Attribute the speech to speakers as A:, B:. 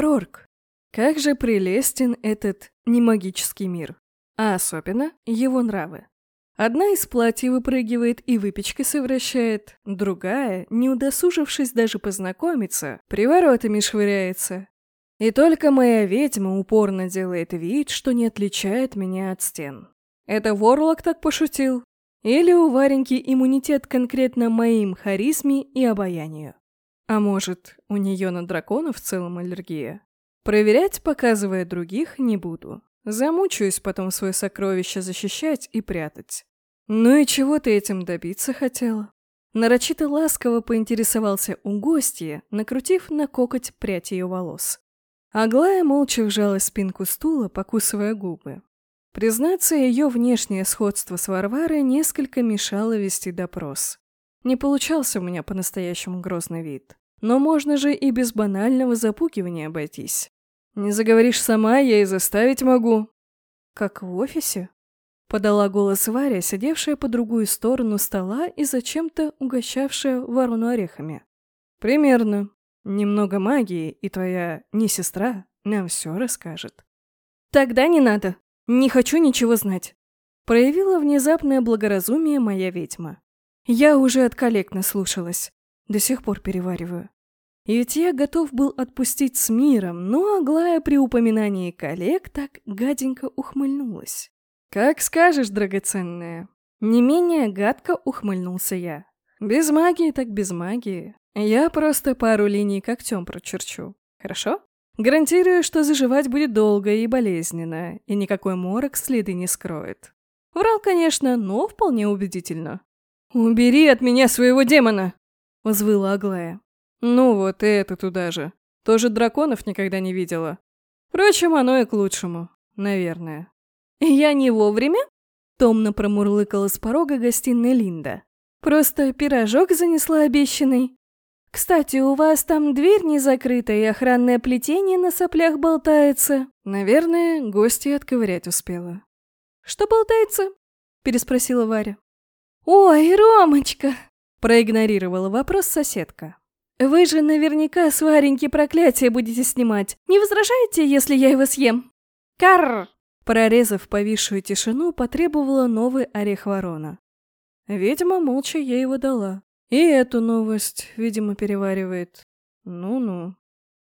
A: Рорк. Как же прелестен этот немагический мир. А особенно его нравы. Одна из платьев выпрыгивает и выпечкой совращает, другая, не удосужившись даже познакомиться, приворотами швыряется. И только моя ведьма упорно делает вид, что не отличает меня от стен. Это Ворлок так пошутил? Или у Вареньки иммунитет конкретно моим харизме и обаянию? А может, у нее на драконов в целом аллергия? Проверять, показывая других, не буду. Замучаюсь потом свое сокровище защищать и прятать. Ну и чего ты этим добиться хотела? Нарочито ласково поинтересовался у гостья, накрутив на кокоть прядь ее волос. Аглая молча вжала спинку стула, покусывая губы. Признаться, ее внешнее сходство с Варварой несколько мешало вести допрос. Не получался у меня по-настоящему грозный вид. Но можно же и без банального запугивания обойтись. Не заговоришь сама, я и заставить могу. Как в офисе? Подала голос Варя, сидевшая по другую сторону стола и зачем-то угощавшая ворону орехами. Примерно. Немного магии, и твоя не сестра нам все расскажет. Тогда не надо. Не хочу ничего знать. Проявила внезапное благоразумие моя ведьма. Я уже от коллег наслушалась. До сих пор перевариваю. И ведь я готов был отпустить с миром, но Аглая при упоминании коллег так гаденько ухмыльнулась. «Как скажешь, драгоценная!» Не менее гадко ухмыльнулся я. «Без магии так без магии. Я просто пару линий когтем прочерчу. Хорошо? Гарантирую, что заживать будет долго и болезненно, и никакой морок следы не скроет. Врал, конечно, но вполне убедительно. «Убери от меня своего демона!» — взвыла Аглая. Ну вот и это туда же. Тоже драконов никогда не видела. Впрочем, оно и к лучшему, наверное. Я не вовремя? Томно промурлыкала с порога гостиной Линда. Просто пирожок занесла обещанный. Кстати, у вас там дверь не закрыта и охранное плетение на соплях болтается. Наверное, гостья отковырять успела. Что болтается? Переспросила Варя. Ой, Ромочка! Проигнорировала вопрос соседка. «Вы же наверняка с Вареньки проклятие будете снимать. Не возражаете, если я его съем?» «Карр!» Прорезав повисшую тишину, потребовала новый орех ворона. Видимо, молча ей его дала. И эту новость, видимо, переваривает. Ну-ну.